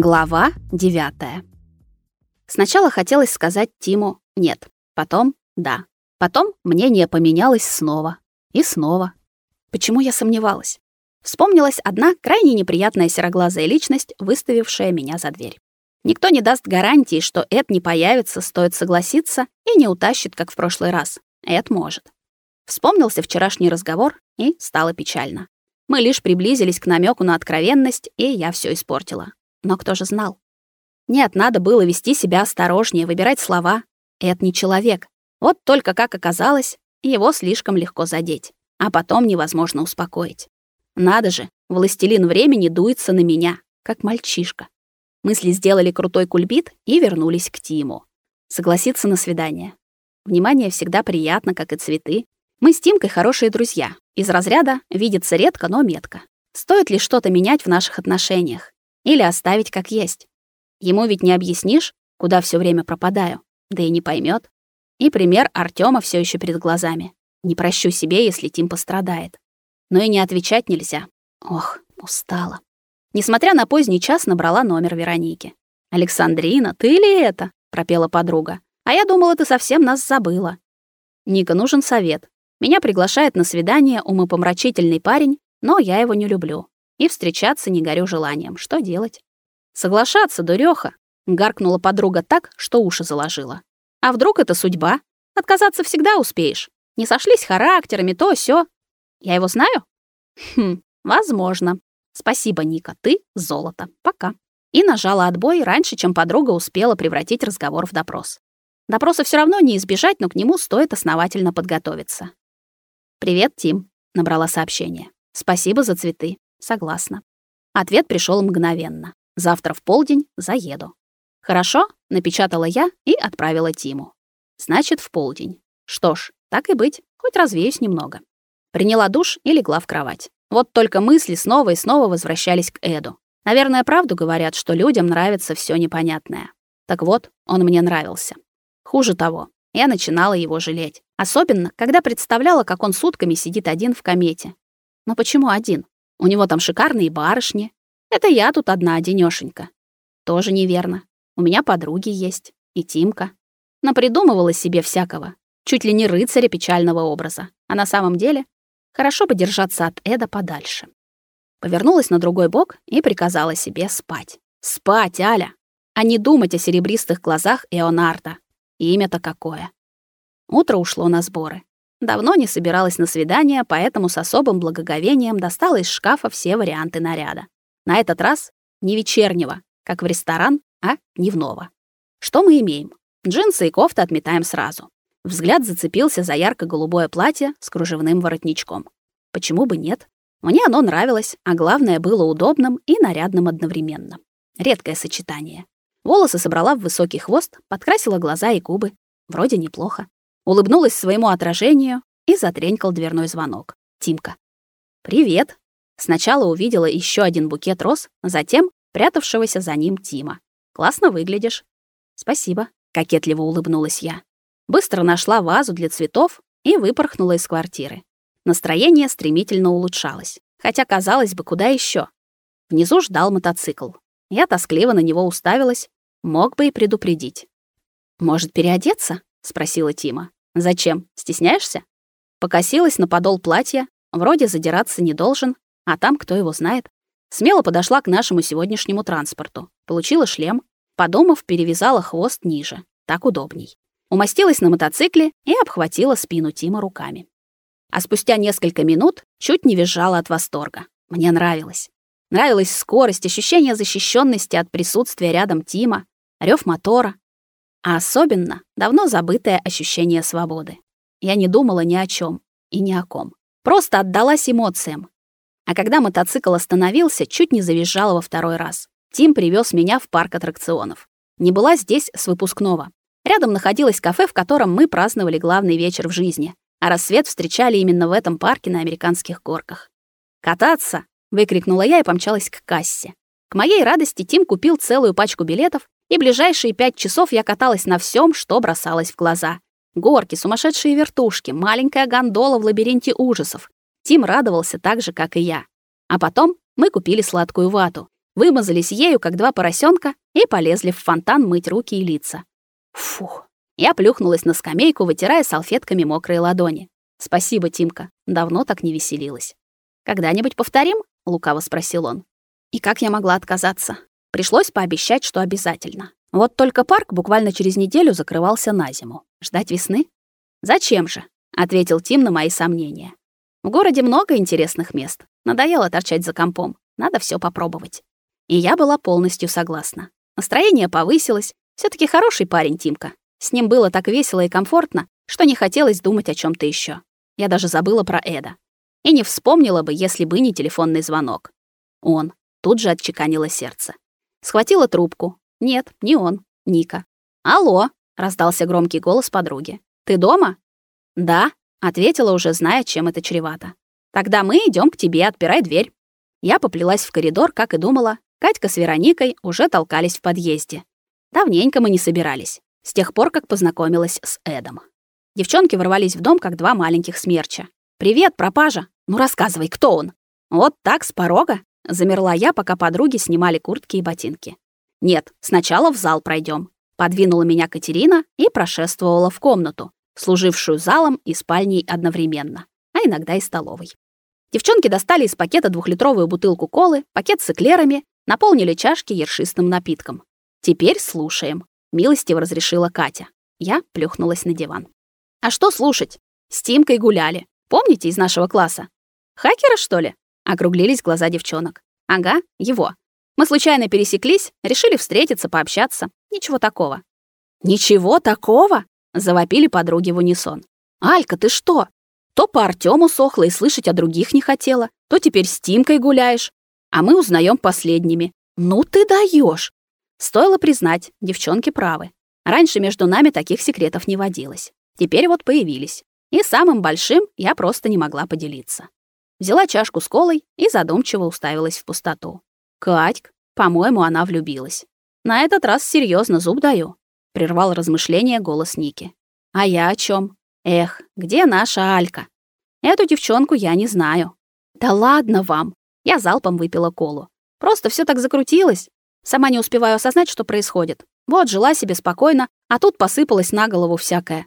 Глава 9. Сначала хотелось сказать Тиму «нет», потом «да». Потом мнение поменялось снова и снова. Почему я сомневалась? Вспомнилась одна крайне неприятная сероглазая личность, выставившая меня за дверь. Никто не даст гарантии, что Эд не появится, стоит согласиться, и не утащит, как в прошлый раз. Эд может. Вспомнился вчерашний разговор, и стало печально. Мы лишь приблизились к намеку на откровенность, и я все испортила. Но кто же знал? Нет, надо было вести себя осторожнее, выбирать слова. Это не человек. Вот только как оказалось, его слишком легко задеть, а потом невозможно успокоить. Надо же, властелин времени дуется на меня, как мальчишка. Мысли сделали крутой кульбит и вернулись к Тиму. Согласиться на свидание. Внимание всегда приятно, как и цветы. Мы с Тимкой хорошие друзья. Из разряда видится редко, но метко. Стоит ли что-то менять в наших отношениях? Или оставить как есть. Ему ведь не объяснишь, куда все время пропадаю, да и не поймет. И пример Артема все еще перед глазами. Не прощу себе, если Тим пострадает. Но и не отвечать нельзя. Ох, устала. Несмотря на поздний час, набрала номер Вероники. «Александрина, ты ли это?» — пропела подруга. «А я думала, ты совсем нас забыла». «Ника, нужен совет. Меня приглашает на свидание умопомрачительный парень, но я его не люблю и встречаться не горю желанием. Что делать? Соглашаться, дурёха, гаркнула подруга так, что уши заложила. А вдруг это судьба? Отказаться всегда успеешь. Не сошлись характерами, то всё. Я его знаю? Хм, возможно. Спасибо, Ника, ты золото. Пока. И нажала отбой раньше, чем подруга успела превратить разговор в допрос. Допроса все равно не избежать, но к нему стоит основательно подготовиться. «Привет, Тим», — набрала сообщение. «Спасибо за цветы. Согласна. Ответ пришел мгновенно. Завтра в полдень заеду. Хорошо, напечатала я и отправила Тиму. Значит, в полдень. Что ж, так и быть, хоть развеюсь немного. Приняла душ и легла в кровать. Вот только мысли снова и снова возвращались к Эду. Наверное, правду говорят, что людям нравится все непонятное. Так вот, он мне нравился. Хуже того, я начинала его жалеть. Особенно, когда представляла, как он сутками сидит один в комете. Но почему один? У него там шикарные барышни. Это я тут одна одинёшенька. Тоже неверно. У меня подруги есть. И Тимка. Напридумывала себе всякого. Чуть ли не рыцаря печального образа. А на самом деле хорошо бы держаться от Эда подальше. Повернулась на другой бок и приказала себе спать. Спать, Аля! А не думать о серебристых глазах Эонарда. Имя-то какое. Утро ушло на сборы. Давно не собиралась на свидание, поэтому с особым благоговением достала из шкафа все варианты наряда. На этот раз не вечернего, как в ресторан, а дневного. Что мы имеем? Джинсы и кофта отметаем сразу. Взгляд зацепился за ярко-голубое платье с кружевным воротничком. Почему бы нет? Мне оно нравилось, а главное, было удобным и нарядным одновременно. Редкое сочетание. Волосы собрала в высокий хвост, подкрасила глаза и губы. Вроде неплохо улыбнулась своему отражению и затренькал дверной звонок. Тимка. «Привет». Сначала увидела еще один букет роз, затем прятавшегося за ним Тима. «Классно выглядишь». «Спасибо», — кокетливо улыбнулась я. Быстро нашла вазу для цветов и выпорхнула из квартиры. Настроение стремительно улучшалось. Хотя, казалось бы, куда еще? Внизу ждал мотоцикл. Я тоскливо на него уставилась. Мог бы и предупредить. «Может, переодеться?» — спросила Тима. Зачем? Стесняешься? Покосилась на подол платья, вроде задираться не должен, а там кто его знает. Смело подошла к нашему сегодняшнему транспорту. Получила шлем, подумав, перевязала хвост ниже. Так удобней. Умостилась на мотоцикле и обхватила спину Тима руками. А спустя несколько минут чуть не визжала от восторга. Мне нравилось. Нравилась скорость, ощущение защищенности от присутствия рядом Тима, рев мотора, а особенно давно забытое ощущение свободы. Я не думала ни о чем и ни о ком. Просто отдалась эмоциям. А когда мотоцикл остановился, чуть не завизжала во второй раз. Тим привез меня в парк аттракционов. Не была здесь с выпускного. Рядом находилось кафе, в котором мы праздновали главный вечер в жизни, а рассвет встречали именно в этом парке на американских горках. «Кататься!» — выкрикнула я и помчалась к кассе. К моей радости Тим купил целую пачку билетов и ближайшие пять часов я каталась на всем, что бросалось в глаза. Горки, сумасшедшие вертушки, маленькая гондола в лабиринте ужасов. Тим радовался так же, как и я. А потом мы купили сладкую вату. вымазались ею, как два поросенка, и полезли в фонтан мыть руки и лица. Фух. Я плюхнулась на скамейку, вытирая салфетками мокрые ладони. Спасибо, Тимка. Давно так не веселилась. Когда-нибудь повторим? лукаво спросил он. И как я могла отказаться? Пришлось пообещать, что обязательно. Вот только парк буквально через неделю закрывался на зиму. Ждать весны? Зачем же? ответил Тим на мои сомнения. В городе много интересных мест. Надоело торчать за компом. Надо все попробовать. И я была полностью согласна. Настроение повысилось. все таки хороший парень Тимка. С ним было так весело и комфортно, что не хотелось думать о чем то еще. Я даже забыла про Эда. И не вспомнила бы, если бы не телефонный звонок. Он. Тут же отчеканило сердце. Схватила трубку. Нет, не он. Ника. «Алло!» — раздался громкий голос подруги. «Ты дома?» «Да», — ответила, уже зная, чем это чревато. «Тогда мы идем к тебе, отпирай дверь». Я поплелась в коридор, как и думала. Катька с Вероникой уже толкались в подъезде. Давненько мы не собирались, с тех пор, как познакомилась с Эдом. Девчонки ворвались в дом, как два маленьких смерча. «Привет, пропажа! Ну рассказывай, кто он?» «Вот так, с порога?» Замерла я, пока подруги снимали куртки и ботинки. «Нет, сначала в зал пройдем. Подвинула меня Катерина и прошествовала в комнату, служившую залом и спальней одновременно, а иногда и столовой. Девчонки достали из пакета двухлитровую бутылку колы, пакет с эклерами, наполнили чашки ершистым напитком. «Теперь слушаем», — милостиво разрешила Катя. Я плюхнулась на диван. «А что слушать? С Тимкой гуляли. Помните из нашего класса? Хакера, что ли?» — округлились глаза девчонок. «Ага, его. Мы случайно пересеклись, решили встретиться, пообщаться. Ничего такого». «Ничего такого?» — завопили подруги в унисон. «Алька, ты что? То по Артему сохла и слышать о других не хотела, то теперь с Тимкой гуляешь. А мы узнаем последними. Ну ты даешь. Стоило признать, девчонки правы. Раньше между нами таких секретов не водилось. Теперь вот появились. И самым большим я просто не могла поделиться. Взяла чашку с колой и задумчиво уставилась в пустоту. Катьк, по-моему, она влюбилась. На этот раз серьезно зуб даю, прервал размышление голос Ники. А я о чем? Эх, где наша Алька? Эту девчонку я не знаю. Да ладно вам. Я залпом выпила колу. Просто все так закрутилось. Сама не успеваю осознать, что происходит. Вот жила себе спокойно, а тут посыпалось на голову всякое.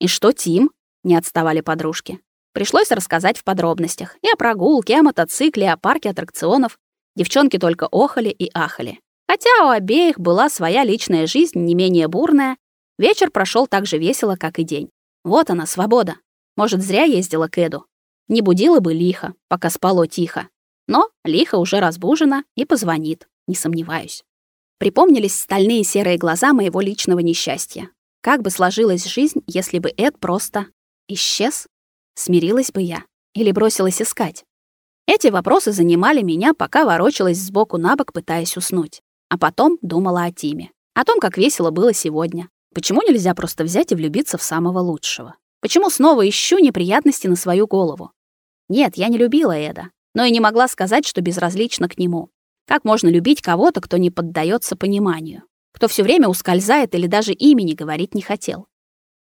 И что, Тим? Не отставали подружки. Пришлось рассказать в подробностях. И о прогулке, и о мотоцикле, и о парке аттракционов. Девчонки только охали и ахали. Хотя у обеих была своя личная жизнь, не менее бурная, вечер прошел так же весело, как и день. Вот она, свобода. Может, зря ездила к Эду. Не будила бы лихо, пока спало тихо. Но лихо уже разбужена и позвонит, не сомневаюсь. Припомнились стальные серые глаза моего личного несчастья. Как бы сложилась жизнь, если бы Эд просто исчез? Смирилась бы я или бросилась искать? Эти вопросы занимали меня, пока ворочалась сбоку на бок, пытаясь уснуть. А потом думала о Тиме, о том, как весело было сегодня, Почему нельзя просто взять и влюбиться в самого лучшего? Почему снова ищу неприятности на свою голову? Нет, я не любила Эда, но и не могла сказать, что безразлична к нему. Как можно любить кого-то, кто не поддается пониманию? Кто все время ускользает или даже имени говорить не хотел?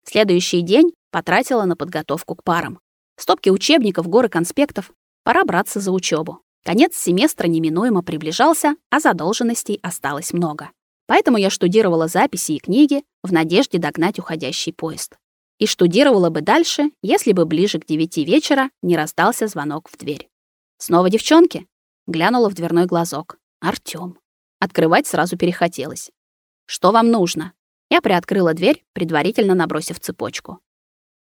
Следующий день потратила на подготовку к парам. Стопки учебников, горы конспектов. Пора браться за учебу. Конец семестра неминуемо приближался, а задолженностей осталось много. Поэтому я штудировала записи и книги в надежде догнать уходящий поезд. И штудировала бы дальше, если бы ближе к девяти вечера не раздался звонок в дверь. Снова девчонки? Глянула в дверной глазок. Артём. Открывать сразу перехотелось. Что вам нужно? Я приоткрыла дверь, предварительно набросив цепочку.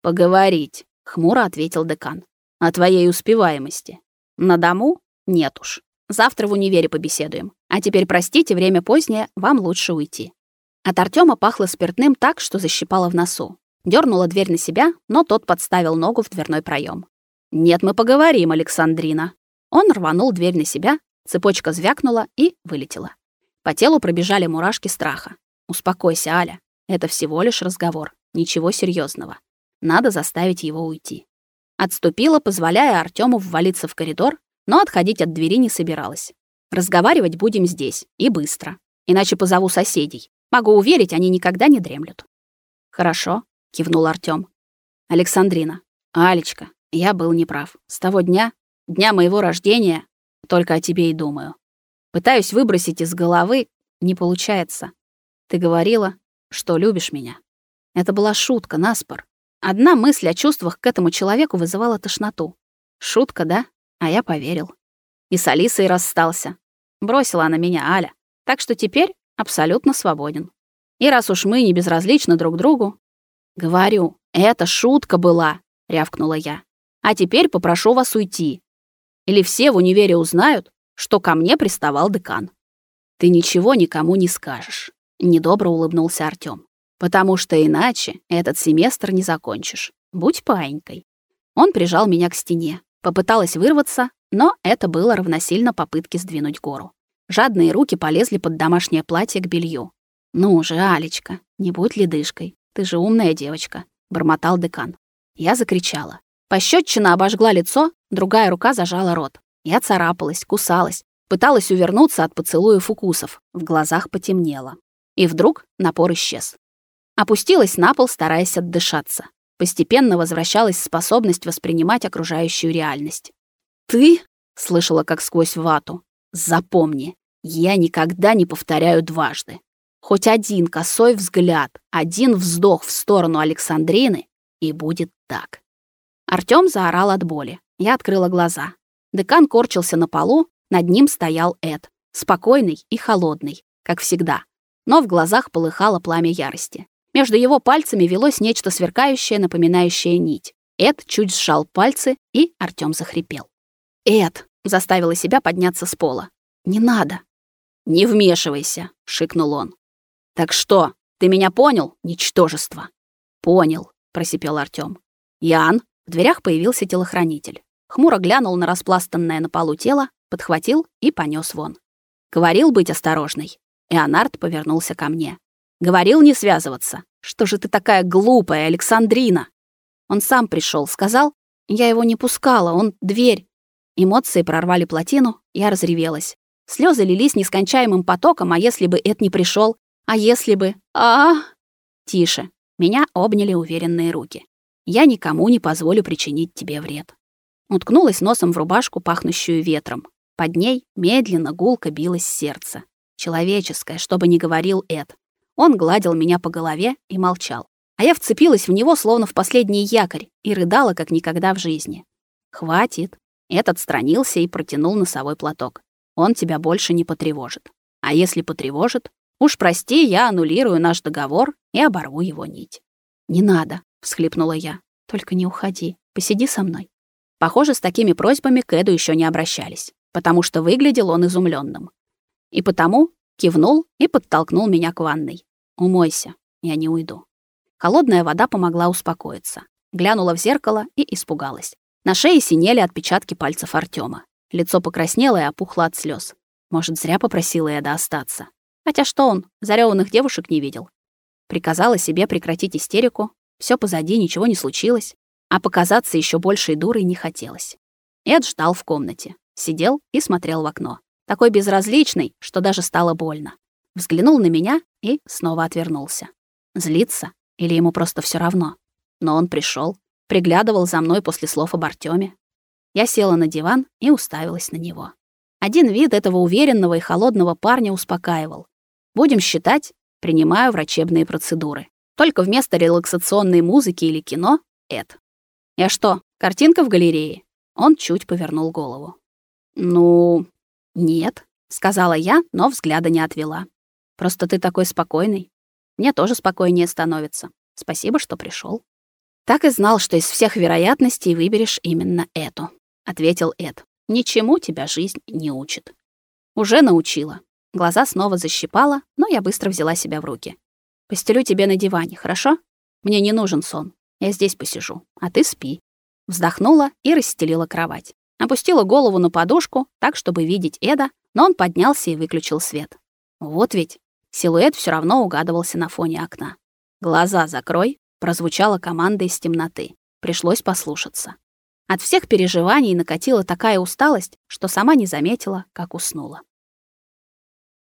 Поговорить, хмуро ответил декан. О твоей успеваемости. На дому? Нет уж. Завтра в универе побеседуем. А теперь, простите, время позднее, вам лучше уйти». От Артема пахло спиртным так, что защипало в носу. Дёрнула дверь на себя, но тот подставил ногу в дверной проем. «Нет, мы поговорим, Александрина». Он рванул дверь на себя, цепочка звякнула и вылетела. По телу пробежали мурашки страха. «Успокойся, Аля. Это всего лишь разговор. Ничего серьезного. Надо заставить его уйти». Отступила, позволяя Артему ввалиться в коридор, но отходить от двери не собиралась. Разговаривать будем здесь и быстро, иначе позову соседей. Могу уверить, они никогда не дремлют. Хорошо, кивнул Артём. Александрина, Алечка, я был неправ. С того дня, дня моего рождения, только о тебе и думаю. Пытаюсь выбросить из головы, не получается. Ты говорила, что любишь меня. Это была шутка, наспор. Одна мысль о чувствах к этому человеку вызывала тошноту. Шутка, да? А я поверил. И с Алисой расстался. Бросила она меня, Аля. Так что теперь абсолютно свободен. И раз уж мы не безразличны друг другу... Говорю, это шутка была, рявкнула я. А теперь попрошу вас уйти. Или все в универе узнают, что ко мне приставал декан. Ты ничего никому не скажешь, недобро улыбнулся Артём. Потому что иначе этот семестр не закончишь. Будь паинькой. Он прижал меня к стене. Попыталась вырваться, но это было равносильно попытке сдвинуть гору. Жадные руки полезли под домашнее платье к белью. «Ну же, Алечка, не будь ледышкой. Ты же умная девочка», — бормотал декан. Я закричала. Пощёчина обожгла лицо, другая рука зажала рот. Я царапалась, кусалась, пыталась увернуться от поцелуев укусов. В глазах потемнело. И вдруг напор исчез. Опустилась на пол, стараясь отдышаться. Постепенно возвращалась способность воспринимать окружающую реальность. «Ты?» — слышала как сквозь вату. «Запомни, я никогда не повторяю дважды. Хоть один косой взгляд, один вздох в сторону Александрины, и будет так». Артём заорал от боли. Я открыла глаза. Декан корчился на полу, над ним стоял Эд, спокойный и холодный, как всегда. Но в глазах полыхало пламя ярости. Между его пальцами велось нечто сверкающее, напоминающее нить. Эд чуть сжал пальцы, и Артём захрипел. «Эд!» — заставила себя подняться с пола. «Не надо!» «Не вмешивайся!» — шикнул он. «Так что, ты меня понял, ничтожество?» «Понял», — просипел Артём. «Ян!» — в дверях появился телохранитель. Хмуро глянул на распластанное на полу тело, подхватил и понёс вон. «Говорил быть осторожной». Эонард повернулся ко мне. «Говорил не связываться. Что же ты такая глупая, Александрина?» Он сам пришёл, сказал. Я его не пускала, он дверь. Эмоции прорвали плотину, я разревелась. Слезы лились нескончаемым потоком, а если бы Эд не пришел, А если бы... а, -а, Тише. Меня обняли уверенные руки. Я никому не позволю причинить тебе вред. Уткнулась носом в рубашку, пахнущую ветром. Под ней медленно гулко билось сердце. Человеческое, чтобы не говорил Эд. Он гладил меня по голове и молчал. А я вцепилась в него, словно в последний якорь, и рыдала, как никогда в жизни. «Хватит», этот отстранился и протянул носовой платок. Он тебя больше не потревожит. А если потревожит, уж прости, я аннулирую наш договор и оборву его нить. Не надо, всхлипнула я. Только не уходи. Посиди со мной. Похоже, с такими просьбами к Эду еще не обращались, потому что выглядел он изумленным. И потому кивнул и подтолкнул меня к ванной. Умойся, я не уйду. Холодная вода помогла успокоиться. Глянула в зеркало и испугалась. На шее синели отпечатки пальцев Артема. Лицо покраснело и опухло от слез. Может, зря попросила Эда остаться. Хотя что он, зарёванных девушек не видел. Приказала себе прекратить истерику. Все позади, ничего не случилось. А показаться еще большей дурой не хотелось. Эд ждал в комнате. Сидел и смотрел в окно. Такой безразличный, что даже стало больно. Взглянул на меня и снова отвернулся. Злиться? Или ему просто все равно? Но он пришел, приглядывал за мной после слов об Артёме. Я села на диван и уставилась на него. Один вид этого уверенного и холодного парня успокаивал. Будем считать, принимаю врачебные процедуры. Только вместо релаксационной музыки или кино — Эд. Я что, картинка в галерее? Он чуть повернул голову. Ну, нет, сказала я, но взгляда не отвела. Просто ты такой спокойный. Мне тоже спокойнее становится. Спасибо, что пришел. Так и знал, что из всех вероятностей выберешь именно эту, ответил Эд. Ничему тебя жизнь не учит. Уже научила. Глаза снова защипала, но я быстро взяла себя в руки. Постелю тебе на диване, хорошо? Мне не нужен сон. Я здесь посижу, а ты спи. Вздохнула и расстелила кровать. Опустила голову на подушку, так чтобы видеть Эда, но он поднялся и выключил свет. Вот ведь силуэт все равно угадывался на фоне окна. Глаза закрой, прозвучала команда из темноты. Пришлось послушаться. От всех переживаний накатила такая усталость, что сама не заметила, как уснула.